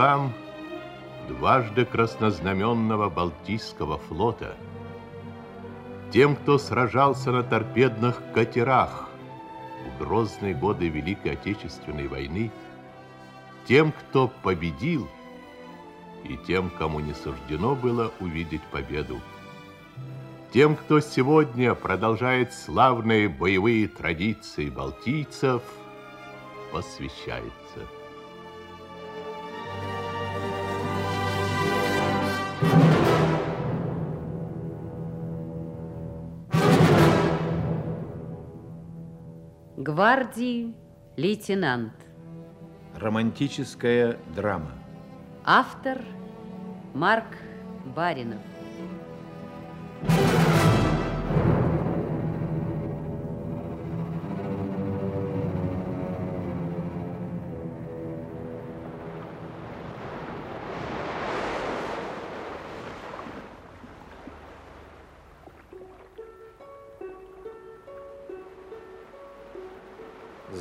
Морякам дважды краснознаменного Балтийского флота, тем, кто сражался на торпедных катерах в грозные годы Великой Отечественной войны, тем, кто победил, и тем, кому не суждено было увидеть победу. Тем, кто сегодня продолжает славные боевые традиции балтийцев, посвящается. Гвардии лейтенант. Романтическая драма. Автор Марк Баринов.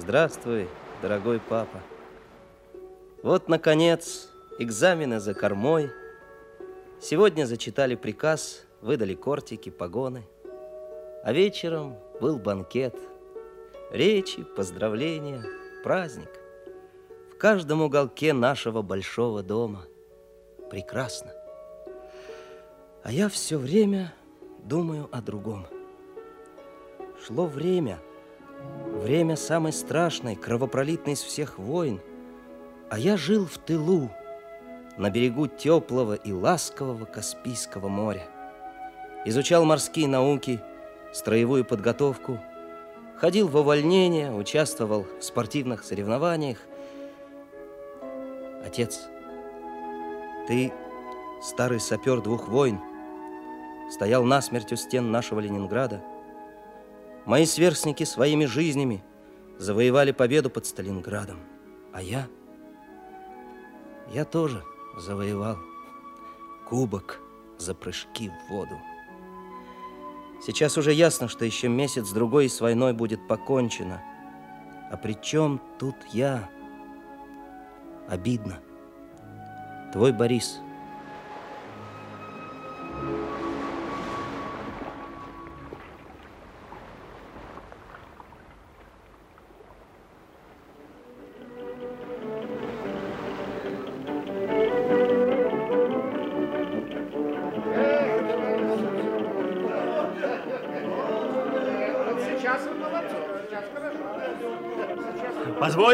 Здравствуй, дорогой папа. Вот, наконец, экзамены за кормой. Сегодня зачитали приказ, выдали кортики, погоны. А вечером был банкет. Речи, поздравления, праздник. В каждом уголке нашего большого дома. Прекрасно. А я все время думаю о другом. Шло время – Время самой страшной, кровопролитной из всех войн. А я жил в тылу, на берегу теплого и ласкового Каспийского моря. Изучал морские науки, строевую подготовку, ходил в увольнение, участвовал в спортивных соревнованиях. Отец, ты старый сапер двух войн, стоял насмерть у стен нашего Ленинграда – Мои сверстники своими жизнями завоевали победу под Сталинградом. А я? Я тоже завоевал кубок за прыжки в воду. Сейчас уже ясно, что еще месяц-другой с войной будет покончено. А при чем тут я? Обидно. Твой Борис –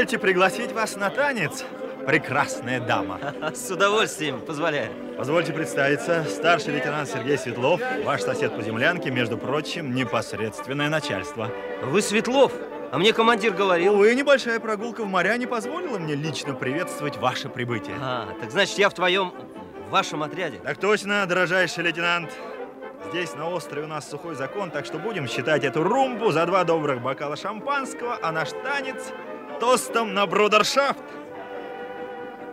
Позвольте пригласить вас на танец, прекрасная дама. С удовольствием, позволяю. Позвольте представиться, старший лейтенант Сергей Светлов, ваш сосед по землянке, между прочим, непосредственное начальство. Вы Светлов? А мне командир говорил... Увы, небольшая прогулка в моря не позволила мне лично приветствовать ваше прибытие. А, так значит, я в твоем, в вашем отряде? Так точно, дорожайший лейтенант. Здесь на острове у нас сухой закон, так что будем считать эту румбу за два добрых бокала шампанского, а наш танец тостом на брудершафт.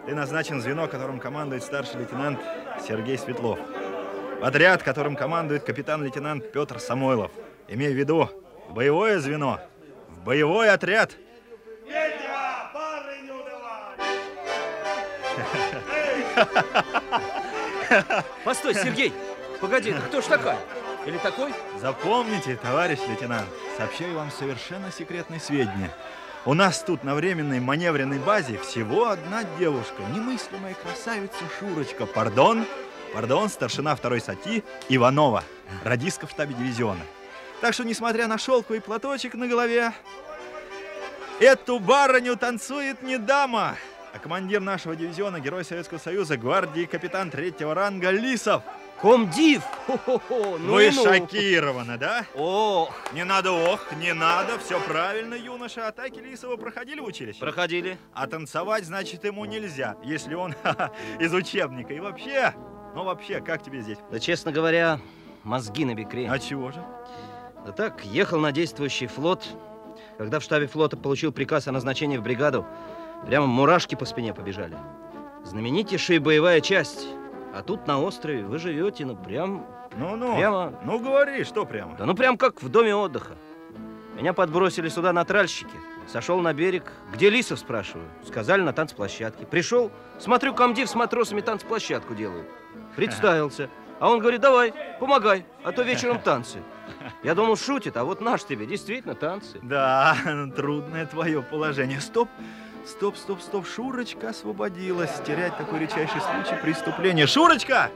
Ты назначен звено, которым командует старший лейтенант Сергей Светлов. Отряд, которым командует капитан-лейтенант Петр Самойлов. Имей в виду, боевое звено, в боевой отряд. Постой, Сергей! Погоди, кто ж такая? Или такой? Запомните, товарищ лейтенант, сообщаю вам совершенно секретные сведения. У нас тут на временной маневренной базе всего одна девушка, немыслимая красавица Шурочка. Пардон, пардон, старшина второй сати Иванова, радистка в штабе дивизиона. Так что, несмотря на шелковый платочек на голове, эту барыню танцует не дама, а командир нашего дивизиона, герой Советского Союза, гвардии капитан третьего ранга Лисов. Комдив! Хо-хо-хо, ну Вы ну. шокированы, да? Ох! Не надо ох, не надо, все правильно, юноша. Атаки Лисова проходили в училище? Проходили. А танцевать, значит, ему нельзя, если он из учебника. И вообще, ну вообще, как тебе здесь? Да, честно говоря, мозги на бекре. А чего же? Да так, ехал на действующий флот. Когда в штабе флота получил приказ о назначении в бригаду, прямо мурашки по спине побежали. Знаменитейшая боевая часть – а тут на острове вы живете, ну прям... Ну-ну, прямо... ну говори, что прямо? Да ну прям как в доме отдыха. Меня подбросили сюда на тральщики. Сошел на берег. Где Лисов, спрашиваю? Сказали, на танцплощадке. Пришел, смотрю, комдив с матросами танцплощадку делают. Представился. А он говорит, давай, помогай, а то вечером танцы. Я думал, шутит, а вот наш тебе, действительно, танцы. Да, трудное твое положение. Стоп, стоп, стоп, стоп. Шурочка освободилась. Терять такой редчайший случай преступления. Шурочка!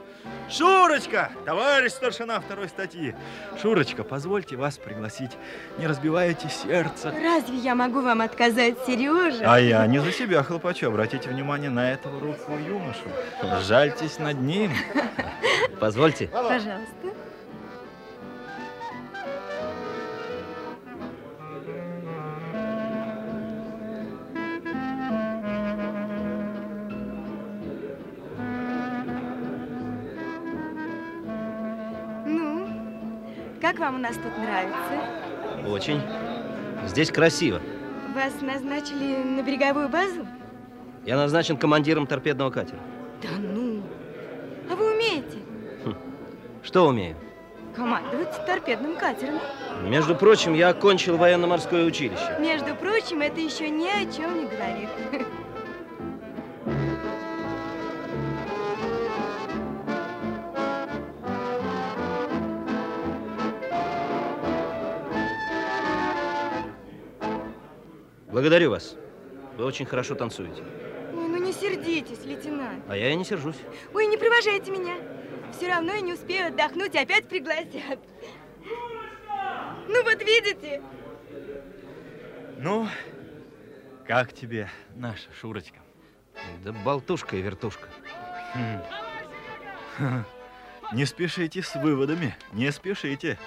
Шурочка! Товарищ старшина второй статьи. Шурочка, позвольте вас пригласить. Не разбивайте сердце. Разве я могу вам отказать, Сережа? А я не за себя хлопочу. Обратите внимание на этого руку юношу. Жальтесь над ним. Позвольте. Пожалуйста. Как вам у нас тут нравится? Очень. Здесь красиво. Вас назначили на береговую базу? Я назначен командиром торпедного катера. Да ну! А вы умеете Что умею? командовать торпедным катером? Между прочим, я окончил военно-морское училище. Между прочим, это еще ни о чем не говорит. Благодарю вас. Вы очень хорошо танцуете. Ой, ну не сердитесь, лейтенант. А я и не сержусь. Ой, не провожайте меня. Все равно я не успею отдохнуть, и опять пригласят. Ну вот видите? Ну, как тебе наша Шурочка? Да болтушка и вертушка. Не спешите с выводами, не спешите.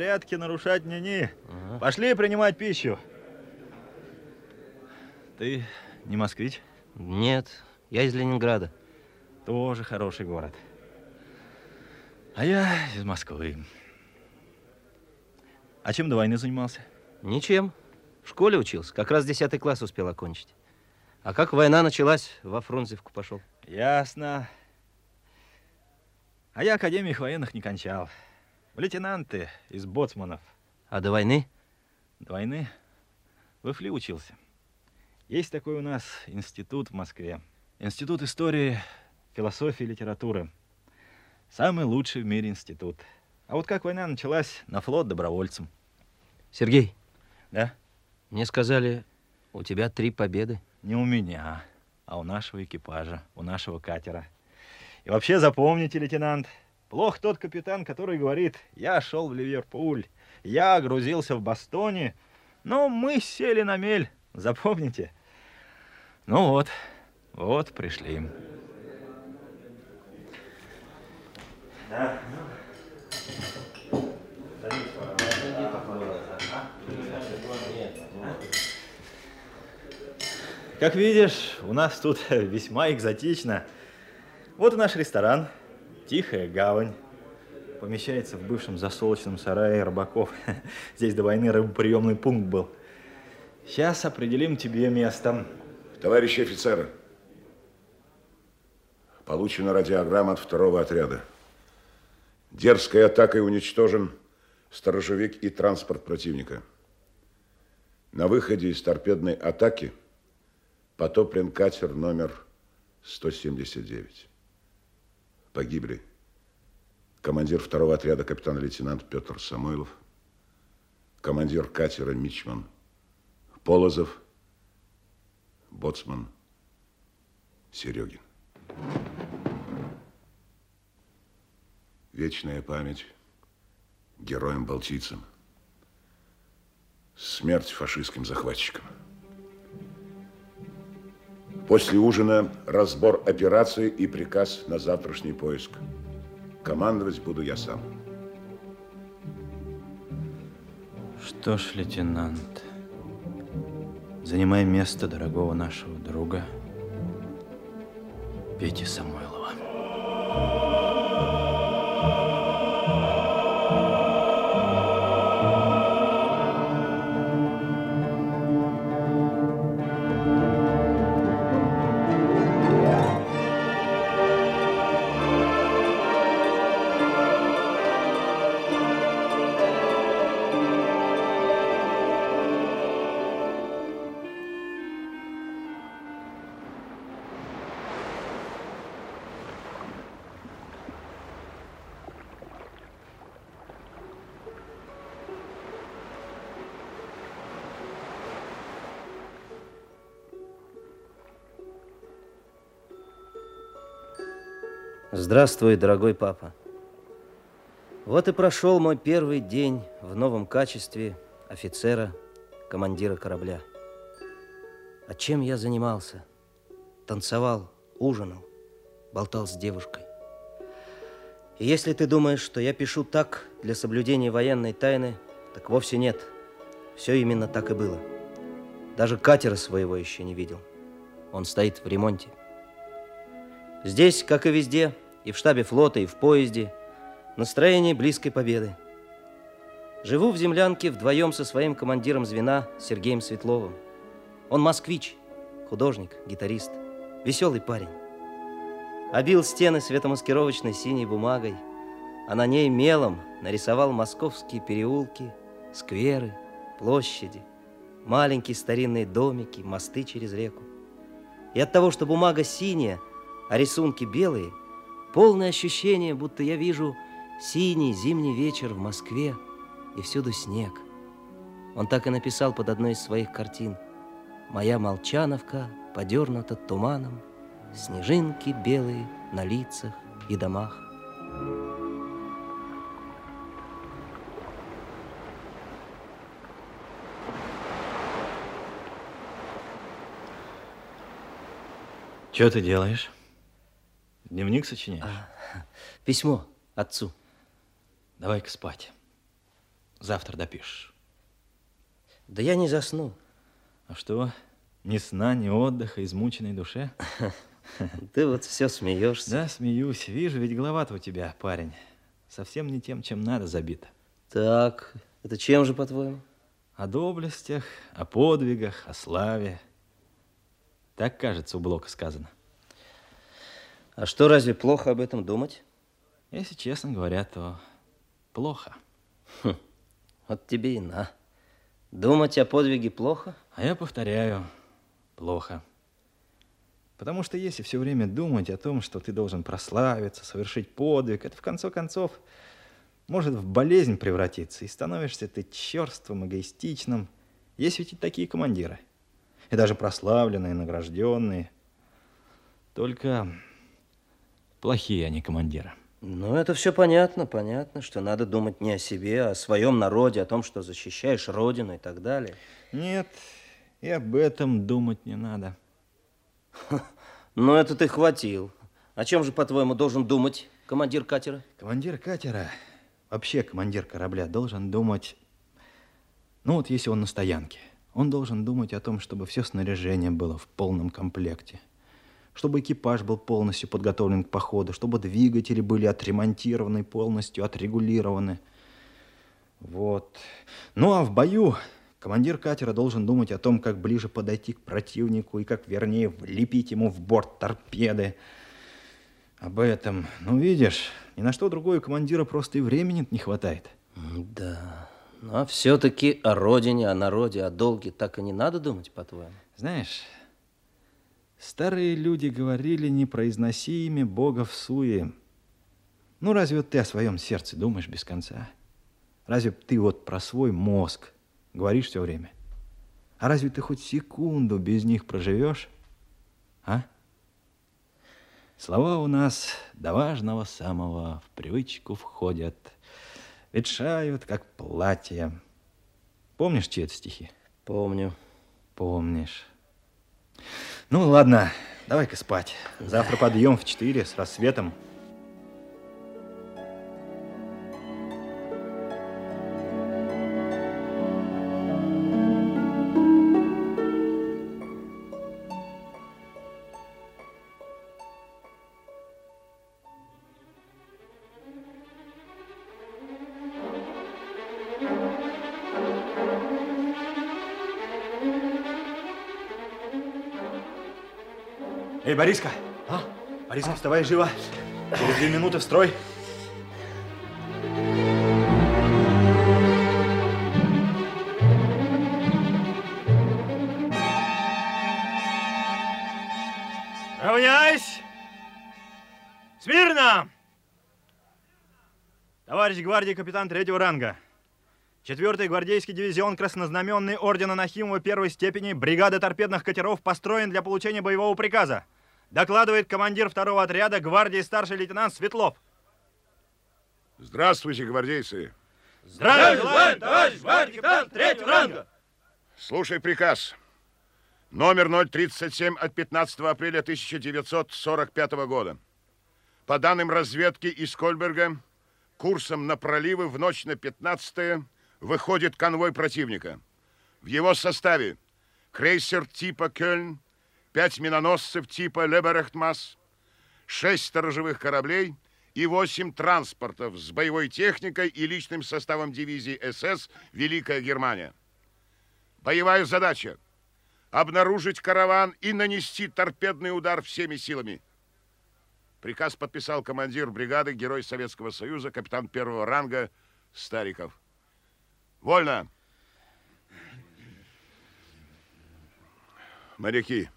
Распорядки нарушать не ни. Пошли принимать пищу. Ты не москвич? Нет, я из Ленинграда. Тоже хороший город. А я из Москвы. А чем до войны занимался? Ничем. В школе учился. Как раз 10 класс успел окончить. А как война началась, во Фрунзевку пошел. Ясно. А я академии военных не кончал. В лейтенанты из боцманов. А до войны? До войны в ИФЛИ учился. Есть такой у нас институт в Москве. Институт истории, философии и литературы. Самый лучший в мире институт. А вот как война началась, на флот добровольцем. Сергей, Да? мне сказали, у тебя три победы. Не у меня, а у нашего экипажа, у нашего катера. И вообще запомните, лейтенант, плох тот капитан, который говорит, я шел в Ливерпуль, я грузился в Бостоне, но мы сели на мель. Запомните? Ну вот, вот пришли. Как видишь, у нас тут весьма экзотично. Вот и наш ресторан, Тихая гавань. Помещается в бывшем засолочном сарае рыбаков. Здесь до войны рыбоприемный пункт был. Сейчас определим тебе место. Товарищи офицеры, получена радиограмма от второго отряда. Дерзкой атакой уничтожен сторожевик и транспорт противника. На выходе из торпедной атаки потоплен катер номер 179. Погибли командир второго отряда капитан-лейтенант Петр Самойлов, командир катера Мичман Полозов, боцман Серегин. Вечная память героям-балтийцам. Смерть фашистским захватчикам. После ужина разбор операции и приказ на завтрашний поиск. Командовать буду я сам. Что ж, лейтенант, занимай место дорогого нашего друга Пети Самойлова. Здравствуй, дорогой папа. Вот и прошел мой первый день в новом качестве офицера, командира корабля. А чем я занимался? Танцевал, ужинал, болтал с девушкой. И если ты думаешь, что я пишу так для соблюдения военной тайны, так вовсе нет. Все именно так и было. Даже катера своего еще не видел. Он стоит в ремонте. Здесь, как и везде, и в штабе флота, и в поезде, настроение близкой победы. Живу в землянке вдвоем со своим командиром звена Сергеем Светловым. Он москвич, художник, гитарист, веселый парень. Обил стены светомаскировочной синей бумагой, а на ней мелом нарисовал московские переулки, скверы, площади, маленькие старинные домики, мосты через реку. И от того, что бумага синяя, а рисунки белые, полное ощущение, будто я вижу синий зимний вечер в Москве, и всюду снег. Он так и написал под одной из своих картин. «Моя молчановка подернута туманом, снежинки белые на лицах и домах». Что ты делаешь? Дневник сочиняешь? А, письмо отцу. Давай-ка спать. Завтра допишешь. Да я не засну. А что, ни сна, ни отдыха, измученной душе? Ты вот все смеешься. Да, смеюсь. Вижу, ведь голова-то у тебя, парень, совсем не тем, чем надо забита. Так, это чем же, по-твоему? О доблестях, о подвигах, о славе. Так, кажется, у Блока сказано. А что, разве плохо об этом думать? Если честно говоря, то плохо. Хм, вот тебе и на. Думать о подвиге плохо? А я повторяю, плохо. Потому что если все время думать о том, что ты должен прославиться, совершить подвиг, это в конце концов может в болезнь превратиться, и становишься ты черствым, эгоистичным. Есть ведь и такие командиры – и даже прославленные, награжденные. Только плохие они командиры. Ну, это все понятно, понятно, что надо думать не о себе, а о своем народе, о том, что защищаешь родину и так далее. Нет, и об этом думать не надо. Ну, это ты хватил. О чем же, по-твоему, должен думать командир катера? Командир катера, вообще командир корабля, должен думать, ну вот если он на стоянке, он должен думать о том, чтобы все снаряжение было в полном комплекте, чтобы экипаж был полностью подготовлен к походу, чтобы двигатели были отремонтированы, полностью отрегулированы. Вот. Ну а в бою командир катера должен думать о том, как ближе подойти к противнику и как вернее влепить ему в борт торпеды. Об этом, ну видишь, ни на что другое командира просто и времени не хватает. Да. Но все-таки о родине, о народе, о долге так и не надо думать, по-твоему? Знаешь, старые люди говорили, не произноси имя Бога в суе. Ну, разве вот ты о своем сердце думаешь без конца? Разве ты вот про свой мозг говоришь все время? А разве ты хоть секунду без них проживешь? А? Слова у нас до важного самого в привычку входят – ветшают, как платья. Помнишь, чьи это стихи? Помню. Помнишь. Ну, ладно, давай-ка спать. Завтра подъем в 4 с рассветом. Эй, Бориска! А? Бориска, вставай живо. Через две минуты в строй. Равняйсь! Смирно! Товарищ гвардии капитан третьего ранга. Четвертый гвардейский дивизион краснознаменный ордена Нахимова первой степени бригады торпедных катеров построен для получения боевого приказа. Докладывает командир второго отряда гвардии старший лейтенант Светлов. Здравствуйте, гвардейцы. Здравия желаем, товарищ гвардии капитан третьего ранга! Слушай приказ. Номер 037 от 15 апреля 1945 года. По данным разведки из Кольберга, курсом на проливы в ночь на 15 выходит конвой противника. В его составе крейсер типа Кёльн, пять миноносцев типа Леберехтмас, шесть сторожевых кораблей и восемь транспортов с боевой техникой и личным составом дивизии СС «Великая Германия». Боевая задача – обнаружить караван и нанести торпедный удар всеми силами. Приказ подписал командир бригады, герой Советского Союза, капитан первого ранга Стариков. Вольно! Моряки,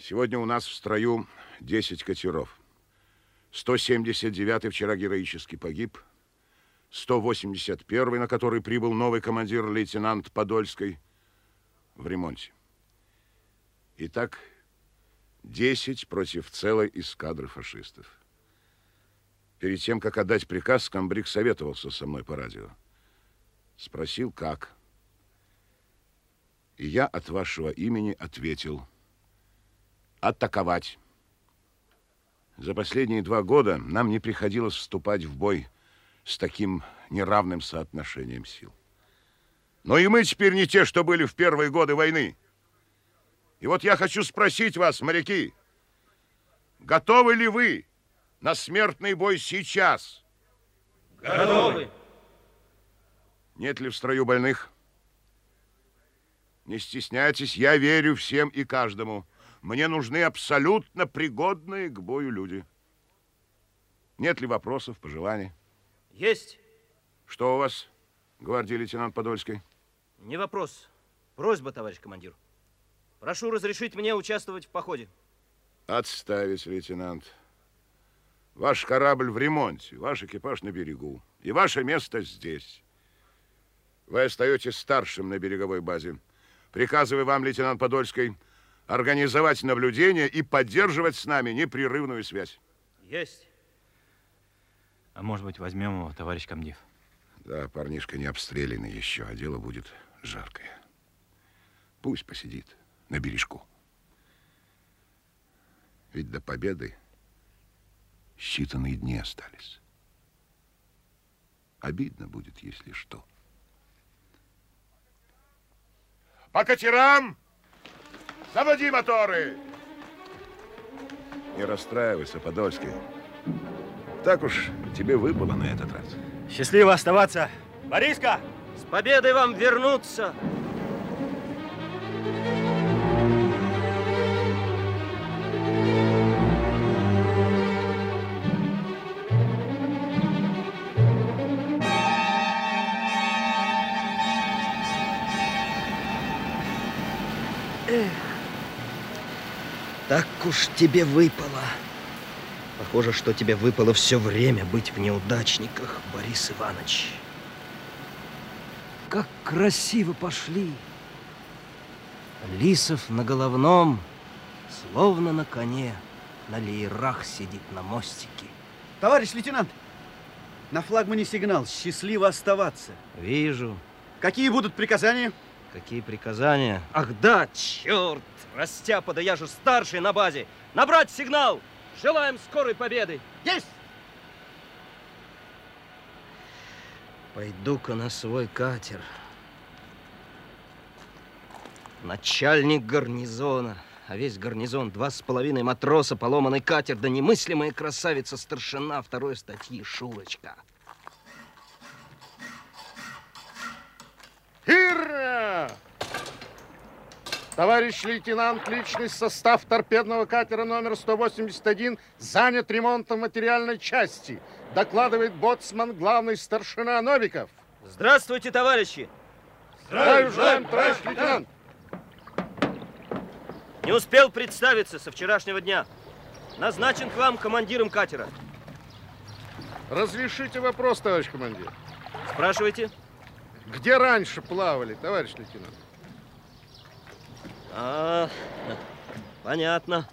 сегодня у нас в строю 10 катеров. 179-й вчера героически погиб, 181-й, на который прибыл новый командир лейтенант Подольской – в ремонте. Итак, 10 против целой эскадры фашистов. Перед тем, как отдать приказ, комбриг советовался со мной по радио. Спросил, как. И я от вашего имени ответил. Атаковать. За последние два года нам не приходилось вступать в бой с таким неравным соотношением сил. Но и мы теперь не те, что были в первые годы войны. И вот я хочу спросить вас, моряки, готовы ли вы на смертный бой сейчас? Готовы. Нет ли в строю больных? Не стесняйтесь, я верю всем и каждому. Мне нужны абсолютно пригодные к бою люди. Нет ли вопросов, пожеланий? Есть. Что у вас, гвардии лейтенант Подольский? Не вопрос. Просьба, товарищ командир. Прошу разрешить мне участвовать в походе. Отставить, лейтенант. Ваш корабль в ремонте, ваш экипаж на берегу. И ваше место здесь. Вы остаетесь старшим на береговой базе. Приказываю вам, лейтенант Подольский, организовать наблюдение и поддерживать с нами непрерывную связь. Есть. А может быть, возьмем его, товарищ комдив? Да, парнишка не обстрелянный еще, а дело будет жаркое. Пусть посидит на бережку. Ведь до победы считанные дни остались. Обидно будет, если что. По катерам! Заводи моторы! Не расстраивайся, Подольский. Так уж тебе выпало на этот раз. Счастливо оставаться. Бориска! С победой вам вернуться! Уж тебе выпало. Похоже, что тебе выпало все время быть в неудачниках, Борис Иванович. Как красиво пошли. Лисов на головном, словно на коне, на леерах сидит на мостике. Товарищ лейтенант, на флагмане сигнал. Счастливо оставаться. Вижу. Какие будут приказания? Какие приказания? Ах да, черт! Растяпа, да я же старший на базе. Набрать сигнал! Желаем скорой победы! Есть! Пойду-ка на свой катер. Начальник гарнизона. А весь гарнизон два с половиной матроса, поломанный катер, да немыслимая красавица старшина второй статьи Шурочка. Ира! Товарищ лейтенант, личный состав торпедного катера номер 181 занят ремонтом материальной части. Докладывает боцман главный старшина Новиков. Здравствуйте, товарищи! Здравия желаем, товарищ лейтенант! Не успел представиться со вчерашнего дня. Назначен к вам командиром катера. Разрешите вопрос, товарищ командир. Спрашивайте. Где раньше плавали, товарищ лейтенант? А, понятно.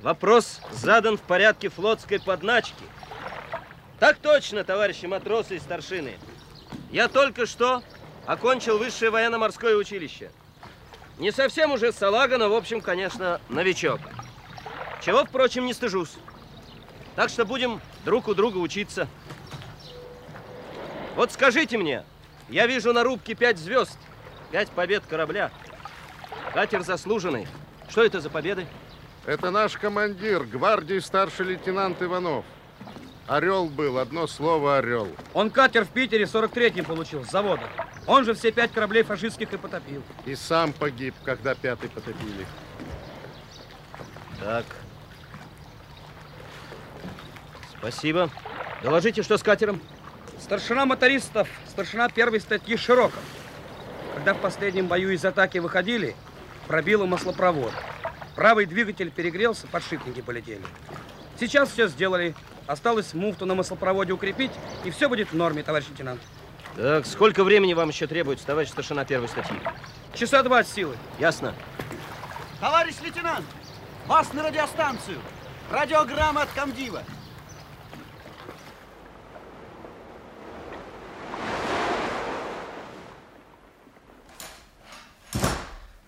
Вопрос задан в порядке флотской подначки. Так точно, товарищи матросы и старшины. Я только что окончил высшее военно-морское училище. Не совсем уже салага, но, в общем, конечно, новичок. Чего, впрочем, не стыжусь. Так что будем друг у друга учиться. Вот скажите мне, я вижу на рубке пять звезд, пять побед корабля. Катер заслуженный. Что это за победы? Это наш командир, гвардии старший лейтенант Иванов. Орел был, одно слово орел. Он катер в Питере 43-м получил, с завода. Он же все пять кораблей фашистских и потопил. И сам погиб, когда пятый потопили. Так. Спасибо. Доложите, что с катером? Старшина мотористов, старшина первой статьи Широков. Когда в последнем бою из атаки выходили, пробило маслопровод. Правый двигатель перегрелся, подшипники полетели. Сейчас все сделали. Осталось муфту на маслопроводе укрепить, и все будет в норме, товарищ лейтенант. Так, сколько времени вам еще требуется, товарищ старшина первой статьи? Часа два от силы. Ясно. Товарищ лейтенант, вас на радиостанцию. Радиограмма от комдива.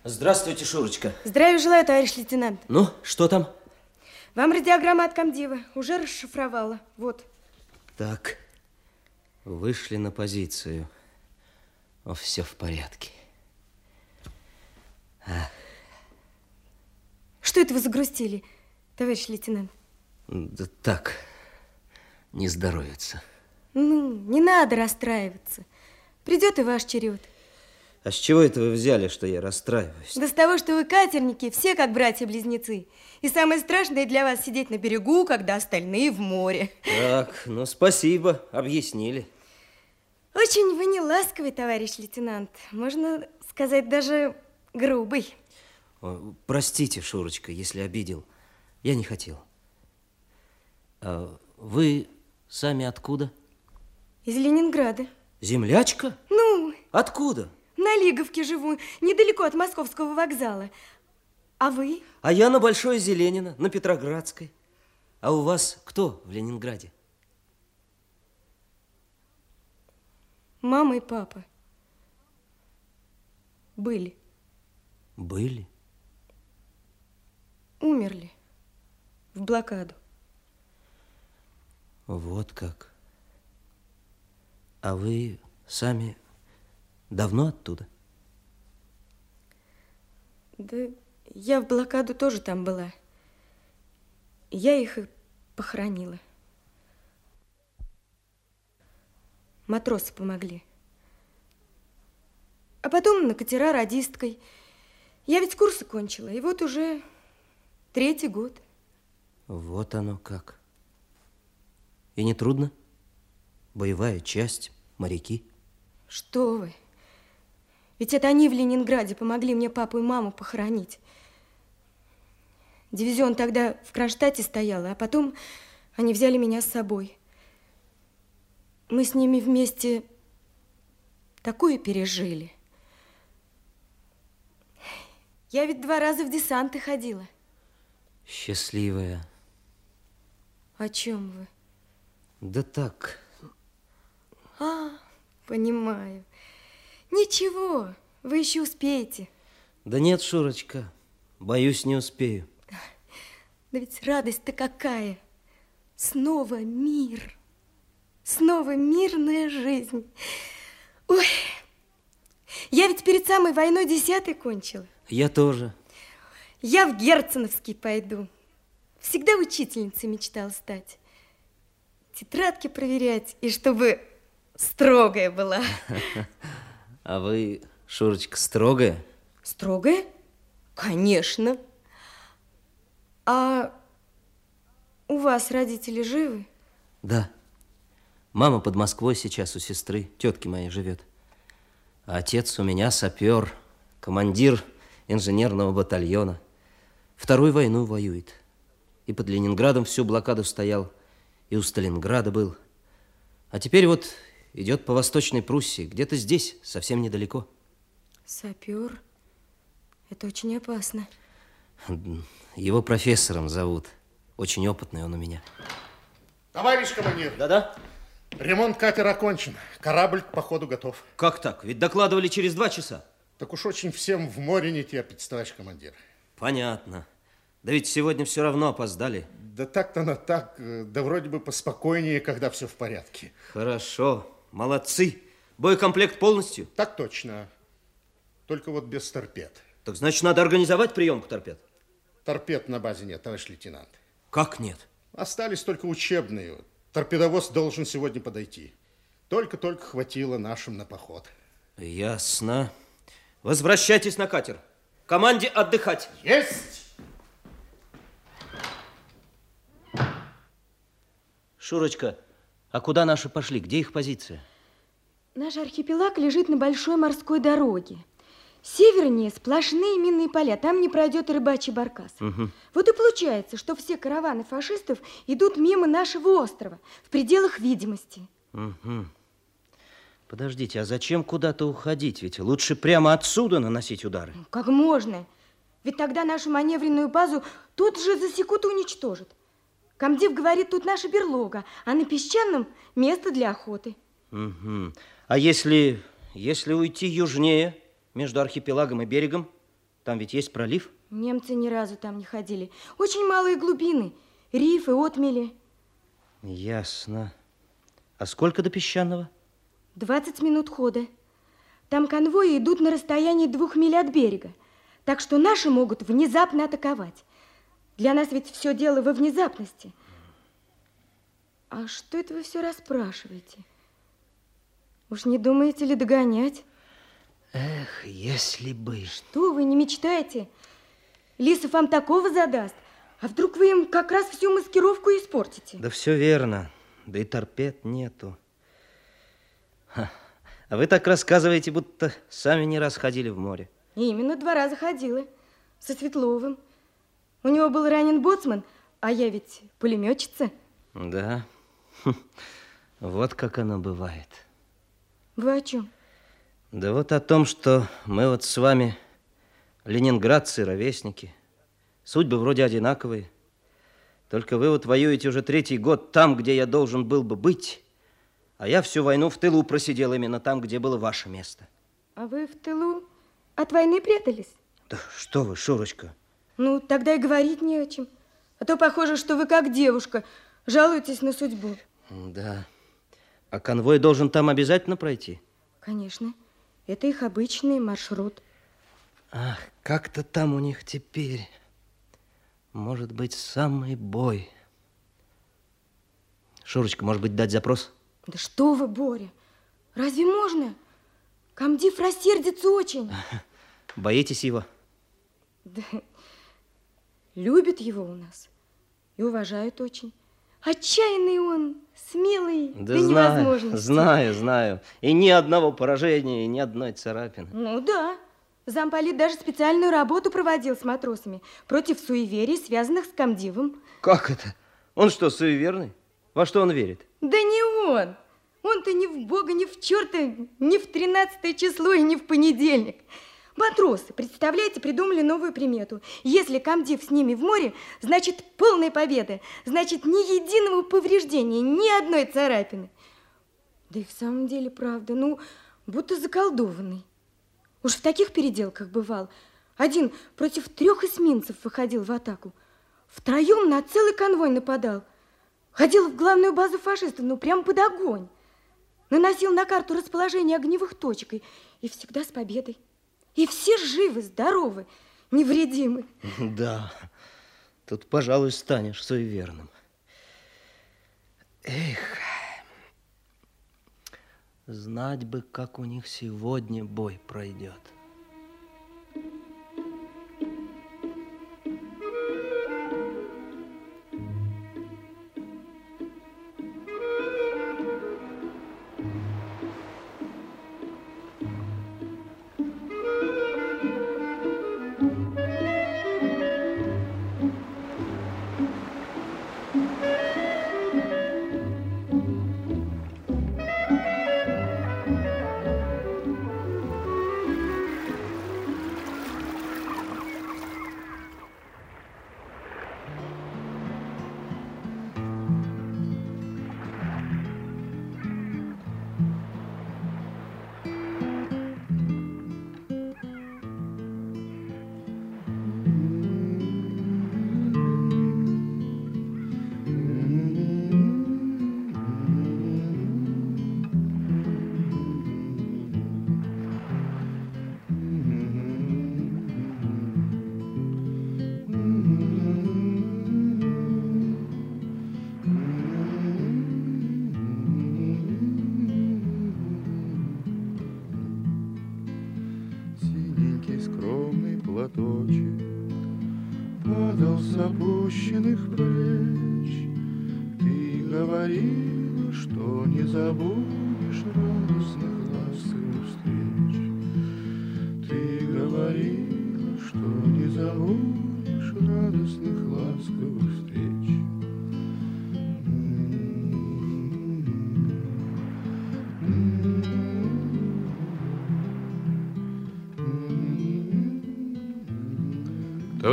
Здравствуйте, Шурочка. Здравия желаю, товарищ лейтенант. Ну, что там? Вам радиограмма от комдива. Уже расшифровала. Вот. Так, вышли на позицию. О, все в порядке. Что это вы загрустили, товарищ лейтенант? Да так, не здоровится. Ну, не надо расстраиваться. Придет и ваш черед. А с чего это вы взяли, что я расстраиваюсь? Да с того, что вы катерники, все как братья-близнецы. И самое страшное для вас сидеть на берегу, когда остальные в море. Так, ну спасибо, объяснили. Очень вы не ласковый, товарищ лейтенант. Можно сказать, даже грубый. Простите, Шурочка, если обидел. Я не хотел. А вы сами откуда? Из Ленинграда. Землячка? Ну, Откуда? На Лиговке живу, недалеко от московского вокзала. А вы? А я на Большой Зеленина, на Петроградской. А у вас кто в Ленинграде? Мама и папа. Были. Были. Умерли. В блокаду. Вот как. А вы сами давно оттуда? Да я в блокаду тоже там была. Я их и похоронила. Матросы помогли. А потом на катера радисткой. Я ведь курсы кончила, и вот уже третий год. Вот оно как. И не трудно? Боевая часть, моряки. Что вы? Ведь это они в Ленинграде помогли мне папу и маму похоронить. Дивизион тогда в Кронштадте стоял, а потом они взяли меня с собой. Мы с ними вместе такое пережили. Я ведь два раза в десанты ходила. Счастливая. О чем вы? Да так, А, понимаю. Ничего, вы еще успеете. Да нет, Шурочка, боюсь, не успею. Да ведь радость-то какая! Снова мир. Снова мирная жизнь. Ой, я ведь перед самой войной десятый кончила. Я тоже. Я в Герценовский пойду. Всегда учительницей мечтала стать. Тетрадки проверять, и чтобы строгая была. А вы, Шурочка, строгая? Строгая? Конечно. А у вас родители живы? Да. Мама под Москвой сейчас у сестры, тетки моей живет. А отец у меня сапер, командир инженерного батальона. Вторую войну воюет. И под Ленинградом всю блокаду стоял, и у Сталинграда был. А теперь вот идет по Восточной Пруссии, где-то здесь, совсем недалеко. Сапер? Это очень опасно. Его профессором зовут. Очень опытный он у меня. Товарищ командир. Да-да. Ремонт катера окончен. Корабль к походу готов. Как так? Ведь докладывали через два часа. Так уж очень всем в море не терпится, товарищ командир. Понятно. Да ведь сегодня все равно опоздали. Да так-то на так, э, да вроде бы поспокойнее, когда все в порядке. Хорошо, молодцы. Боекомплект полностью? Так точно. Только вот без торпед. Так значит, надо организовать приемку торпед? Торпед на базе нет, товарищ лейтенант. Как нет? Остались только учебные. Торпедовоз должен сегодня подойти. Только-только хватило нашим на поход. Ясно. Возвращайтесь на катер. Команде отдыхать. Есть! Шурочка, а куда наши пошли? Где их позиция? Наш архипелаг лежит на большой морской дороге. Севернее сплошные минные поля, там не пройдет рыбачий баркас. Угу. Вот и получается, что все караваны фашистов идут мимо нашего острова, в пределах видимости. Угу. Подождите, а зачем куда-то уходить? Ведь лучше прямо отсюда наносить удары. Как можно? Ведь тогда нашу маневренную базу тут же засекут и уничтожат. Комдив говорит, тут наша берлога, а на песчаном место для охоты. Угу. А если, если уйти южнее, между архипелагом и берегом? Там ведь есть пролив? Немцы ни разу там не ходили. Очень малые глубины, рифы, отмели. Ясно. А сколько до песчаного? 20 минут хода. Там конвои идут на расстоянии двух миль от берега. Так что наши могут внезапно атаковать. Для нас ведь все дело во внезапности. А что это вы все расспрашиваете? Уж не думаете ли догонять? Эх, если бы... Что вы не мечтаете? Лисов вам такого задаст. А вдруг вы им как раз всю маскировку испортите? Да все верно. Да и торпед нету. Ха. А вы так рассказываете, будто сами не раз ходили в море. Именно два раза ходила. Со Светловым. У него был ранен боцман, а я ведь пулеметчица. Да. Хм. Вот как оно бывает. Вы о чем? Да вот о том, что мы вот с вами ленинградцы, ровесники. Судьбы вроде одинаковые. Только вы вот воюете уже третий год там, где я должен был бы быть, а я всю войну в тылу просидел именно там, где было ваше место. А вы в тылу от войны прятались? Да что вы, Шурочка. Ну, тогда и говорить не о чем. А то похоже, что вы как девушка, жалуетесь на судьбу. Да. А конвой должен там обязательно пройти? Конечно. Это их обычный маршрут. Ах, как-то там у них теперь может быть самый бой. Шурочка, может быть, дать запрос? Да что вы, Боря, разве можно? Комдив рассердится очень. Боитесь его? Да, любят его у нас и уважают очень. Отчаянный он, смелый да до знаю, невозможности. Знаю, знаю. И ни одного поражения, и ни одной царапины. Ну да. Замполит даже специальную работу проводил с матросами против суеверий, связанных с комдивом. Как это? Он что, суеверный? Во что он верит? Да не он. Он-то ни в Бога, ни в черта, ни в тринадцатое число и ни в понедельник. Матросы, представляете, придумали новую примету. Если комдив с ними в море, значит полная победа. Значит, ни единого повреждения, ни одной царапины. Да и в самом деле правда, ну, будто заколдованный. Уж в таких переделках бывал. Один против трех эсминцев выходил в атаку. Втроем на целый конвой нападал. Ходил в главную базу фашистов, ну, прямо под огонь. Наносил на карту расположение огневых точек и, и всегда с победой. И все живы, здоровы, невредимы. Да, тут, пожалуй, станешь суеверным. Эх, знать бы, как у них сегодня бой пройдет.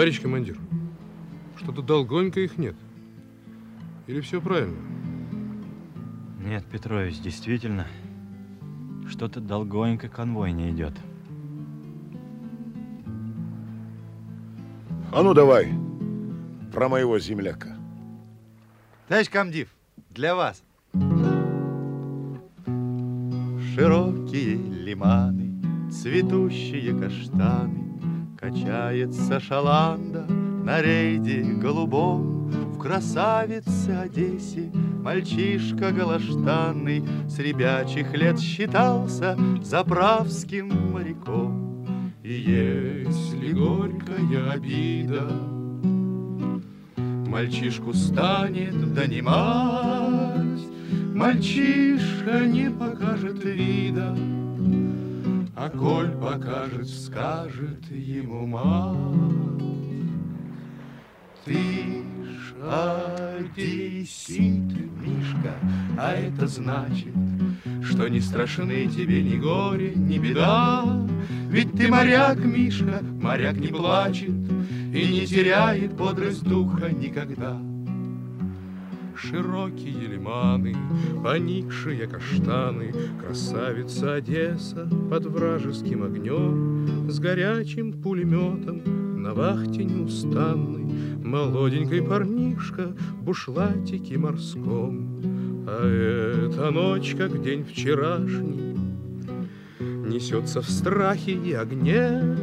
Товарищ командир, что-то долгонько их нет. Или все правильно? Нет, Петрович, действительно, что-то долгонько конвой не идет. А ну давай, про моего земляка. Товарищ комдив, для вас. Широкие лиманы, цветущие каштаны, Качается шаланда на рейде голубом В красавице Одессе мальчишка голоштанный С ребячих лет считался заправским моряком. И если горькая обида Мальчишку станет донимать, Мальчишка не покажет вида, А коль покажет, скажет ему мать. Ты ж одессит, Мишка, а это значит, Что не страшны тебе ни горе, ни беда. Ведь ты моряк, Мишка, моряк не плачет И не теряет бодрость духа никогда. Широкие лиманы, поникшие каштаны, Красавица Одесса под вражеским огнем, С горячим пулеметом на вахте неустанной, Молоденький парнишка в бушлатике морском. А эта ночь, как день вчерашний, Несется в страхе и огне.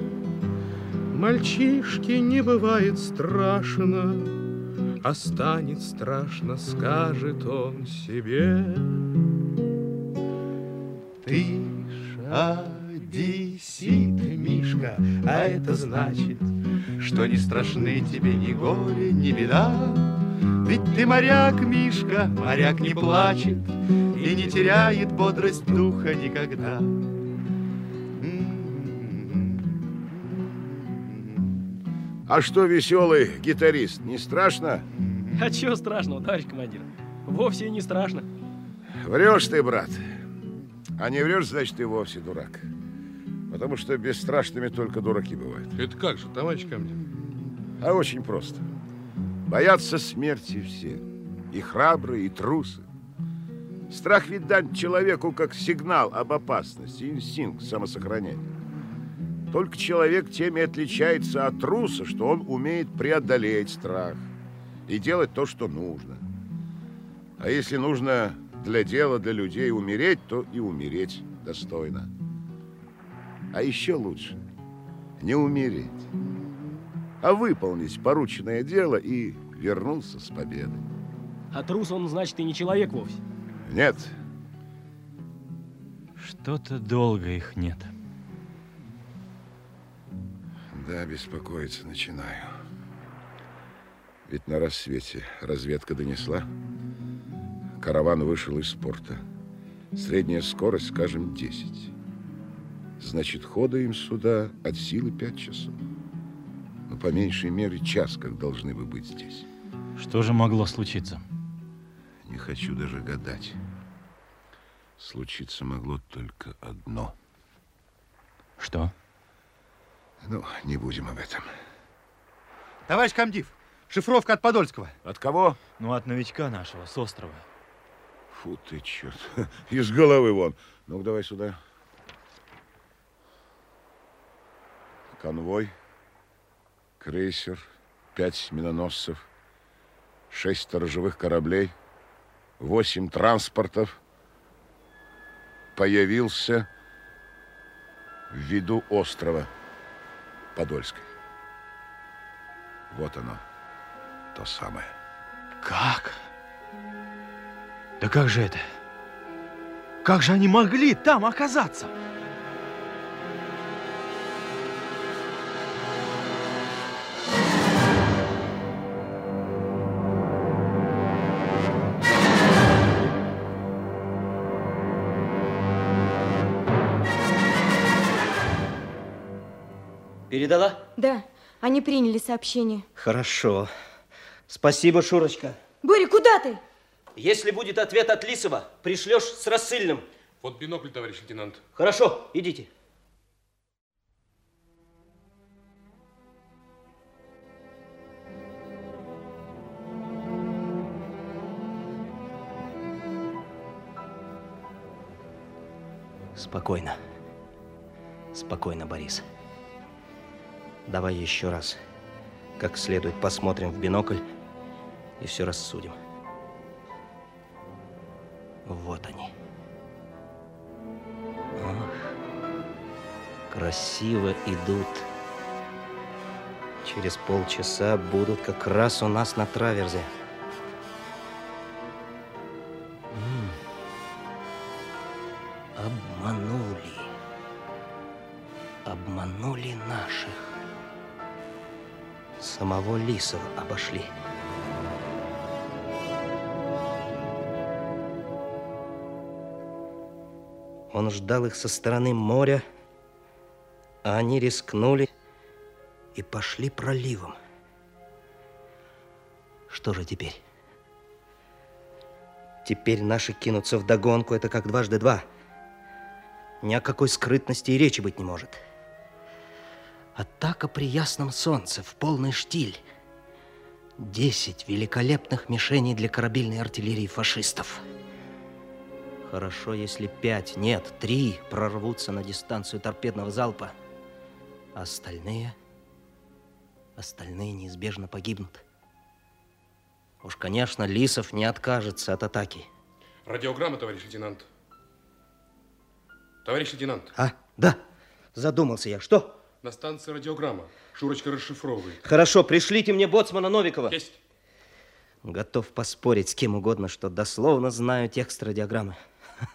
Мальчишке не бывает страшно, а станет страшно, скажет он себе. Ты одессит, Мишка, а это значит, что не страшны тебе ни горе, ни беда. Ведь ты моряк, Мишка, моряк не плачет и не теряет бодрость духа никогда. А что веселый гитарист, не страшно? А чего страшного, товарищ командир? Вовсе и не страшно. Врешь ты, брат. А не врешь, значит, ты вовсе дурак. Потому что бесстрашными только дураки бывают. Это как же, товарищ командир? А очень просто. Боятся смерти все. И храбрые, и трусы. Страх ведь дан человеку как сигнал об опасности, инстинкт самосохранения. Только человек тем и отличается от труса, что он умеет преодолеть страх и делать то, что нужно. А если нужно для дела, для людей умереть, то и умереть достойно. А еще лучше не умереть, а выполнить порученное дело и вернуться с победой. А трус он, значит, и не человек вовсе. Нет. Что-то долго их нет. Да, беспокоиться начинаю. Ведь на рассвете разведка донесла. Караван вышел из порта. Средняя скорость, скажем, 10. Значит, хода им сюда от силы 5 часов. Ну, по меньшей мере, час, как должны бы быть здесь. Что же могло случиться? Не хочу даже гадать. Случиться могло только одно. Что? Ну, не будем об этом. Товарищ комдив, шифровка от Подольского. От кого? Ну, от новичка нашего, с острова. Фу ты, черт. Из головы вон. Ну-ка, давай сюда. Конвой, крейсер, пять миноносцев, шесть сторожевых кораблей, восемь транспортов появился в виду острова Подольской. Вот оно, то самое. Как? Да как же это? Как же они могли там оказаться? Передала? Да, они приняли сообщение. Хорошо. Спасибо, Шурочка. Боря, куда ты? Если будет ответ от Лисова, пришлешь с рассыльным. Вот бинокль, товарищ лейтенант. Хорошо, идите. Спокойно. Спокойно, Борис. Давай еще раз, как следует посмотрим в бинокль и все рассудим. Вот они. Ох, красиво идут. Через полчаса будут как раз у нас на траверзе. Обманули. Обманули наших. Самого Лисова обошли. Он ждал их со стороны моря, а они рискнули и пошли проливом. Что же теперь? Теперь наши кинутся в догонку, это как дважды два. Ни о какой скрытности и речи быть не может. Атака при ясном солнце, в полный штиль. Десять великолепных мишеней для корабельной артиллерии фашистов. Хорошо, если пять, нет, три прорвутся на дистанцию торпедного залпа. А остальные... Остальные неизбежно погибнут. Уж, конечно, Лисов не откажется от атаки. Радиограмма, товарищ лейтенант. Товарищ лейтенант. А, да, задумался я. Что? На станции радиограмма. Шурочка расшифровывает. Хорошо, пришлите мне боцмана Новикова. Есть. Готов поспорить с кем угодно, что дословно знаю текст радиограммы.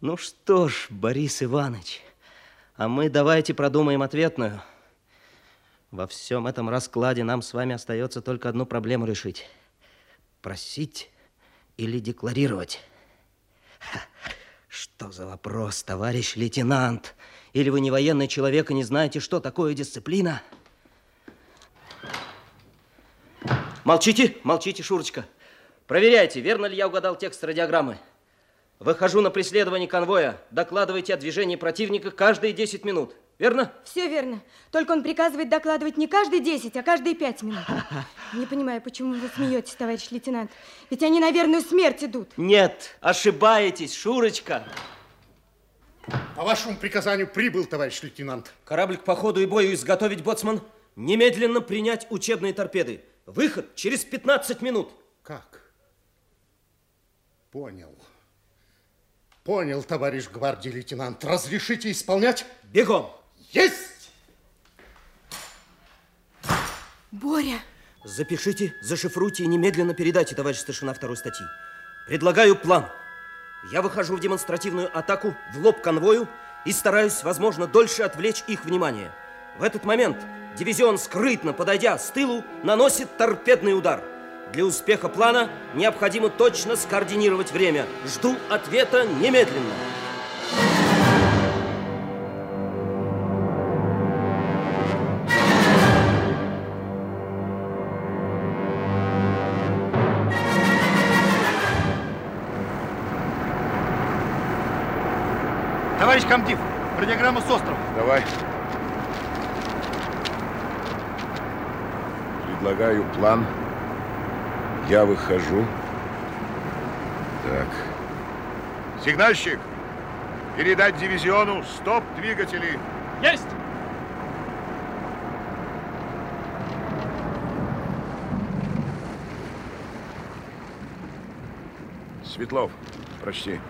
Ну что ж, Борис Иванович, а мы давайте продумаем ответную. Во всем этом раскладе нам с вами остается только одну проблему решить. Просить или декларировать? Ха, Что за вопрос, товарищ лейтенант? Или вы не военный человек и не знаете, что такое дисциплина? Молчите, молчите, Шурочка. Проверяйте, верно ли я угадал текст радиограммы. Выхожу на преследование конвоя. Докладывайте о движении противника каждые 10 минут. Верно? Все верно. Только он приказывает докладывать не каждые 10, а каждые 5 минут. Не понимаю, почему вы смеетесь, товарищ лейтенант. Ведь они на верную смерть идут. Нет, ошибаетесь, Шурочка. По вашему приказанию прибыл, товарищ лейтенант. Корабль к походу и бою изготовить, боцман. Немедленно принять учебные торпеды. Выход через 15 минут. Как? Понял. Понял, товарищ гвардии лейтенант. Разрешите исполнять? Бегом. Есть! Боря! Запишите, зашифруйте и немедленно передайте, товарищ старшина второй статьи. Предлагаю план. Я выхожу в демонстративную атаку в лоб конвою и стараюсь, возможно, дольше отвлечь их внимание. В этот момент дивизион, скрытно подойдя с тылу, наносит торпедный удар. Для успеха плана необходимо точно скоординировать время. Жду ответа немедленно. Комдив, радиограмма с острова. Давай. Предлагаю план. Я выхожу. Так. Сигнальщик, передать дивизиону стоп двигатели. Есть! Светлов, прочти.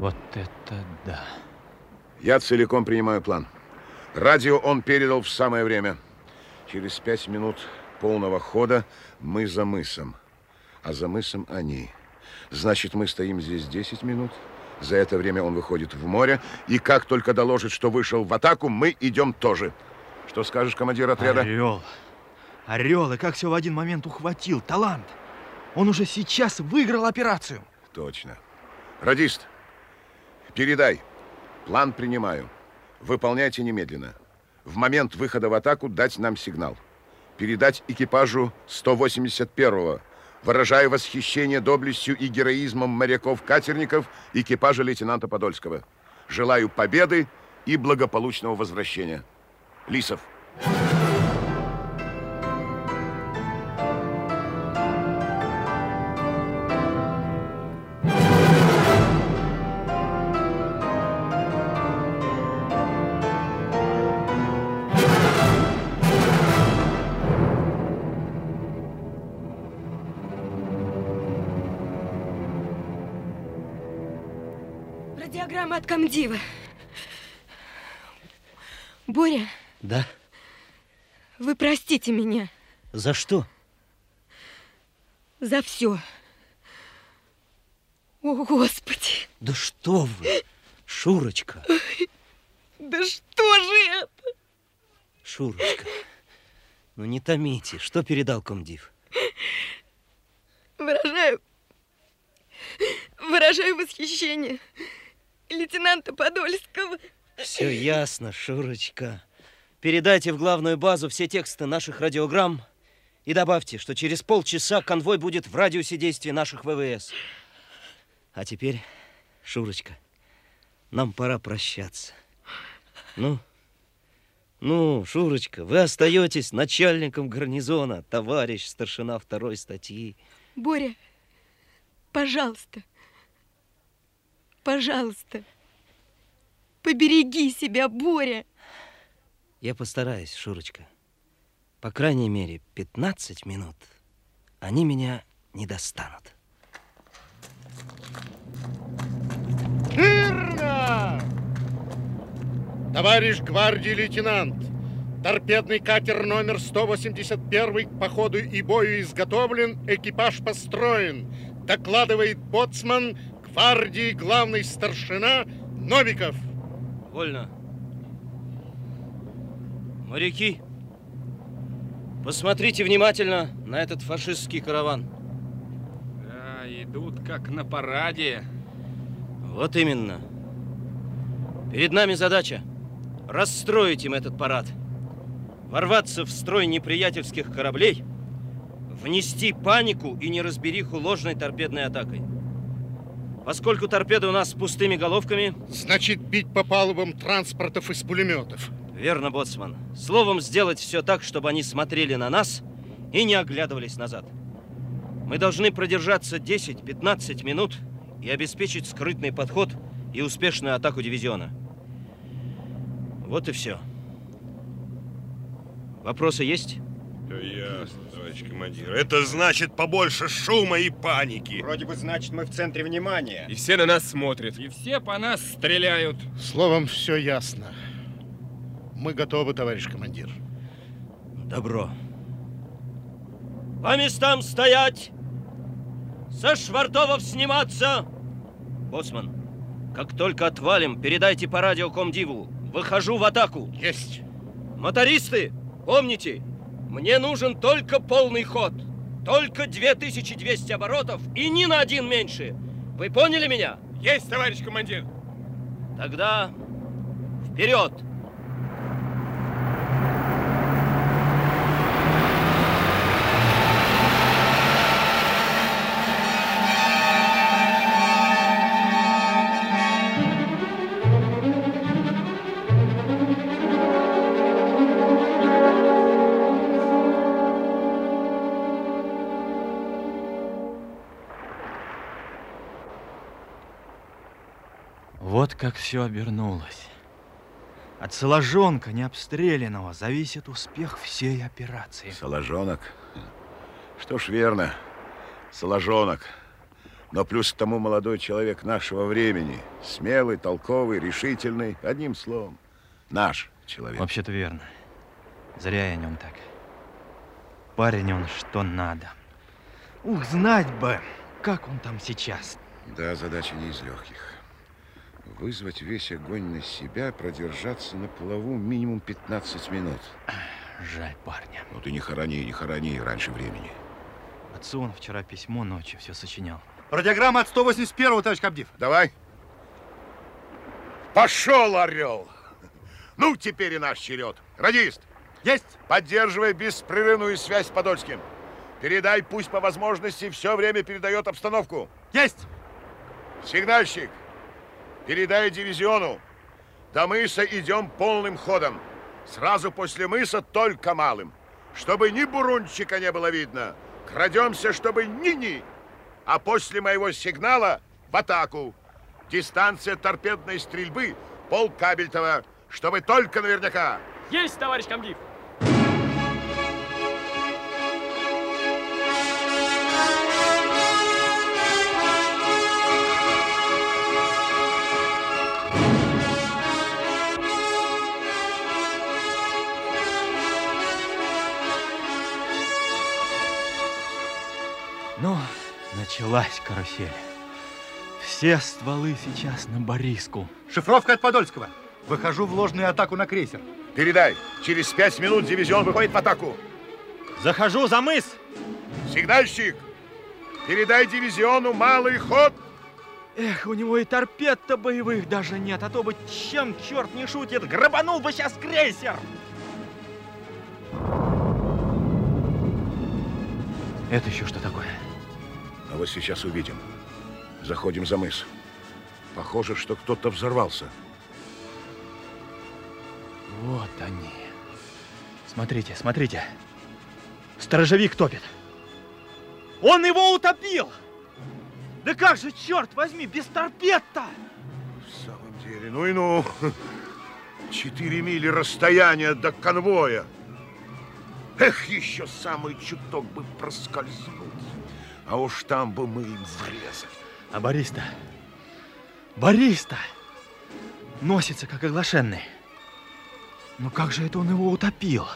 Вот это да. Я целиком принимаю план. Радио он передал в самое время. Через пять минут полного хода мы за мысом, а за мысом они. Значит, мы стоим здесь 10 минут. За это время он выходит в море, и как только доложит, что вышел в атаку, мы идем тоже. Что скажешь, командир отряда? Орел. Орел, и как все в один момент ухватил. Талант. Он уже сейчас выиграл операцию. Точно. Радист, передай. План принимаю. Выполняйте немедленно. В момент выхода в атаку дать нам сигнал. Передать экипажу 181-го. Выражаю восхищение доблестью и героизмом моряков-катерников экипажа лейтенанта Подольского. Желаю победы и благополучного возвращения. Лисов. Радиограмма комдива. Боря, Да? вы простите меня За что? за все. О, Господи, Да что вы, Шурочка, да что же это? Шурочка. Ну не томите, что передал комдив? Выражаю, выражаю восхищение лейтенанта Подольского. Все ясно, Шурочка. Передайте в главную базу все тексты наших радиограмм и добавьте, что через полчаса конвой будет в радиусе действия наших ВВС. А теперь, Шурочка, нам пора прощаться. Ну, ну, Шурочка, вы остаетесь начальником гарнизона, товарищ старшина второй статьи. Боря, пожалуйста, пожалуйста, побереги себя, Боря. Я постараюсь, Шурочка. По крайней мере, 15 минут они меня не достанут. Мирно! Товарищ гвардии лейтенант, торпедный катер номер 181 к походу и бою изготовлен, экипаж построен. Докладывает боцман гвардии главный старшина Новиков. Вольно. Моряки, посмотрите внимательно на этот фашистский караван. Да, идут как на параде. Вот именно. Перед нами задача расстроить им этот парад, ворваться в строй неприятельских кораблей, внести панику и неразбериху ложной торпедной атакой. Поскольку торпеды у нас с пустыми головками... Значит, бить по палубам транспортов из пулеметов. Верно, боцман. Словом, сделать все так, чтобы они смотрели на нас и не оглядывались назад. Мы должны продержаться 10-15 минут и обеспечить скрытный подход и успешную атаку дивизиона. Вот и все. Вопросы есть? Ясно, товарищ командир. Это значит побольше шума и паники. Вроде бы значит мы в центре внимания. И все на нас смотрят. И все по нас стреляют. Словом, все ясно. Мы готовы, товарищ командир. Добро. По местам стоять! Со швартовов сниматься! Боцман, как только отвалим, передайте по радио комдиву. Выхожу в атаку. Есть. Мотористы, помните, мне нужен только полный ход. Только 2200 оборотов и ни на один меньше. Вы поняли меня? Есть, товарищ командир. Тогда вперед! Как все обернулось. От соложонка необстрелянного зависит успех всей операции. Соложонок? Что ж, верно. Соложонок. Но плюс к тому молодой человек нашего времени. Смелый, толковый, решительный. Одним словом, наш человек. Вообще-то верно. Зря я о нем так. Парень он что надо. Ух, знать бы, как он там сейчас. Да, задача не из легких. Вызвать весь огонь на себя, продержаться на плаву минимум 15 минут. Жаль парня. Ну ты не хорони, не хорони раньше времени. Отцу он вчера письмо ночью все сочинял. Радиограмма от 181-го, товарищ Кабдив. Давай. Пошел, орел! Ну, теперь и наш черед. Радист! Есть! Поддерживай беспрерывную связь с Подольским. Передай, пусть по возможности все время передает обстановку. Есть! Сигнальщик, передай дивизиону. До мыса идем полным ходом. Сразу после мыса только малым. Чтобы ни бурунчика не было видно. Крадемся, чтобы ни-ни. А после моего сигнала в атаку. Дистанция торпедной стрельбы пол Кабельтова, чтобы только наверняка. Есть, товарищ комдив! Началась карусель. Все стволы сейчас на Бориску. Шифровка от Подольского. Выхожу в ложную атаку на крейсер. Передай, через пять минут дивизион выходит в атаку. Захожу за мыс. Сигнальщик, передай дивизиону малый ход. Эх, у него и торпед-то боевых даже нет, а то бы чем черт не шутит, грабанул бы сейчас крейсер. Это еще что такое? Вот сейчас увидим. Заходим за мыс. Похоже, что кто-то взорвался. Вот они. Смотрите, смотрите. Сторожевик топит. Он его утопил! Да как же, черт возьми, без торпед-то! В самом деле, ну и ну. Четыре мили расстояния до конвоя. Эх, еще самый чуток бы проскользнуть. А уж там бы мы им врезали. А Борис-то, Борис-то носится, как оглашенный. Ну как же это он его утопил?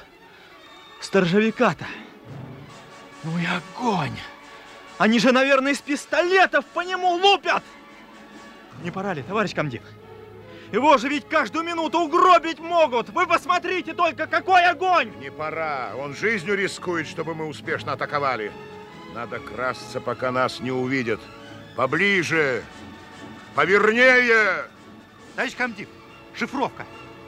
Сторожевика-то. Ну и огонь! Они же, наверное, из пистолетов по нему лупят! Не пора ли, товарищ комдив? Его же ведь каждую минуту угробить могут! Вы посмотрите только, какой огонь! Не пора. Он жизнью рискует, чтобы мы успешно атаковали. Надо красться, пока нас не увидят. Поближе! Повернее! Товарищ комдив, шифровка.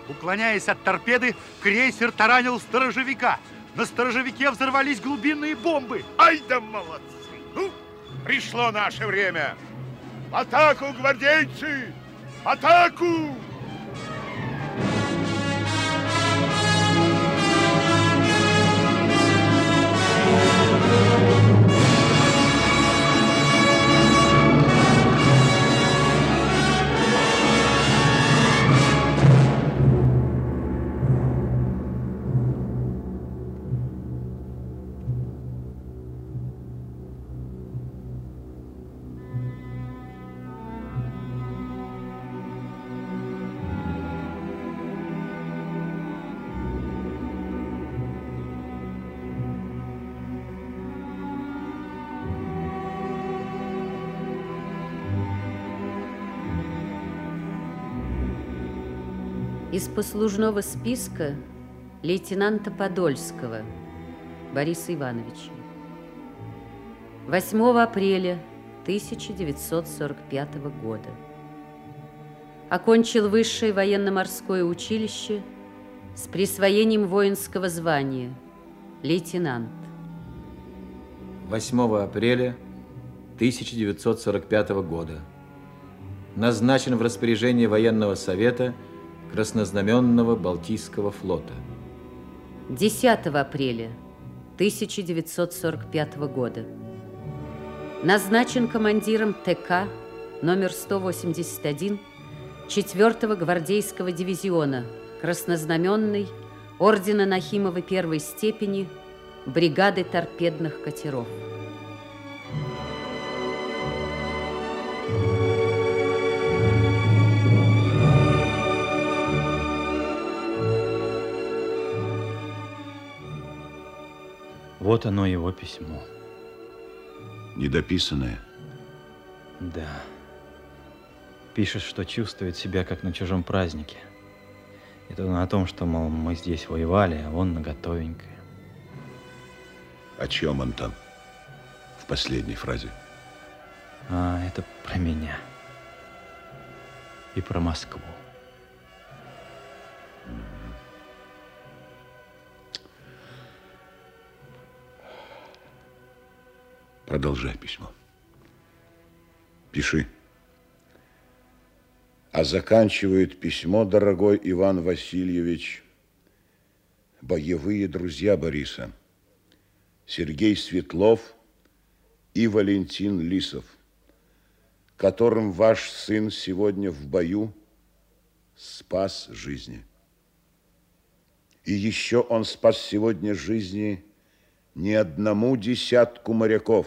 Уклоняясь от торпеды, крейсер таранил сторожевика. На сторожевике взорвались глубинные бомбы. Ай да молодцы! Ну, пришло наше время! В атаку, гвардейцы! В атаку! Из послужного списка лейтенанта Подольского Бориса Ивановича. 8 апреля 1945 года. Окончил высшее военно-морское училище с присвоением воинского звания лейтенант. 8 апреля 1945 года. Назначен в распоряжение военного совета Краснознаменного Балтийского флота. 10 апреля 1945 года. Назначен командиром ТК номер 181 4-го гвардейского дивизиона Краснознаменной ордена Нахимова первой степени бригады торпедных катеров. Вот оно его письмо. Недописанное. Да. Пишет, что чувствует себя как на чужом празднике. Это он о том, что, мол, мы здесь воевали, а он наготовенькое. О чем он там? В последней фразе. А, это про меня. И про Москву. Продолжай письмо. Пиши. А заканчивает письмо, дорогой Иван Васильевич, боевые друзья Бориса, Сергей Светлов и Валентин Лисов, которым ваш сын сегодня в бою спас жизни. И еще он спас сегодня жизни не одному десятку моряков.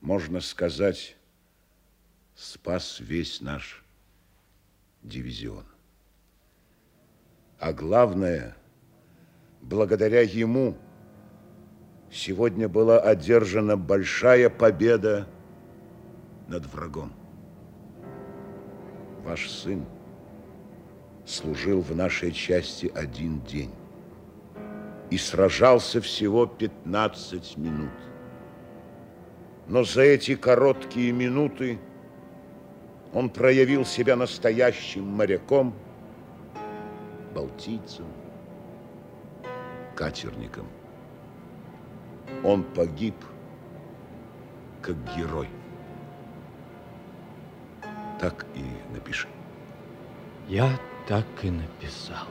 Можно сказать, спас весь наш дивизион. А главное, благодаря ему сегодня была одержана большая победа над врагом. Ваш сын служил в нашей части один день и сражался всего 15 минут. Но за эти короткие минуты он проявил себя настоящим моряком, балтийцем, катерником. Он погиб как герой. Так и напиши. Я так и написал.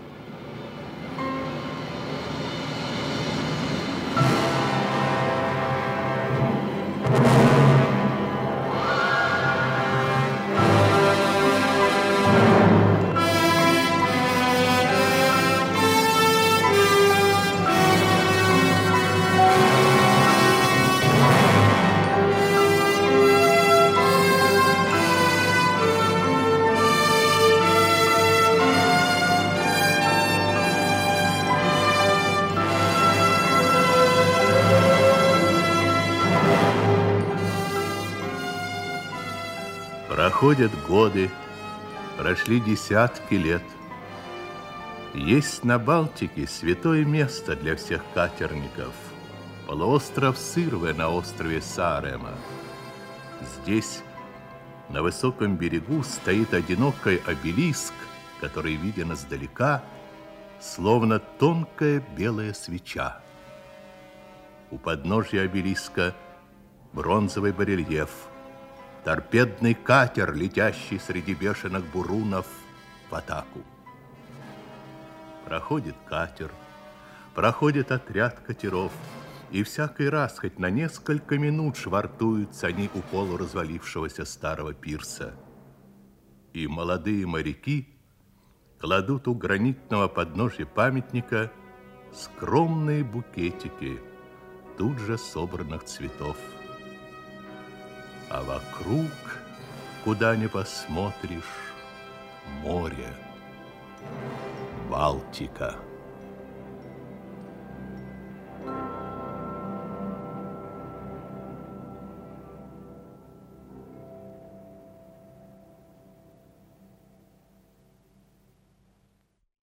Проходят годы, прошли десятки лет. Есть на Балтике святое место для всех катерников. Полуостров Сырве на острове Сарема. Здесь, на высоком берегу, стоит одинокий обелиск, который виден издалека, словно тонкая белая свеча. У подножья обелиска бронзовый барельеф – торпедный катер, летящий среди бешеных бурунов в атаку. Проходит катер, проходит отряд катеров, и всякий раз, хоть на несколько минут, швартуются они у полуразвалившегося старого пирса. И молодые моряки кладут у гранитного подножья памятника скромные букетики тут же собранных цветов а вокруг, куда ни посмотришь, море, Балтика.